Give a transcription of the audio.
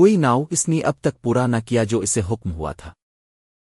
کوئی ناؤ اس نے اب تک پورا نہ کیا جو اسے حکم ہوا تھا۔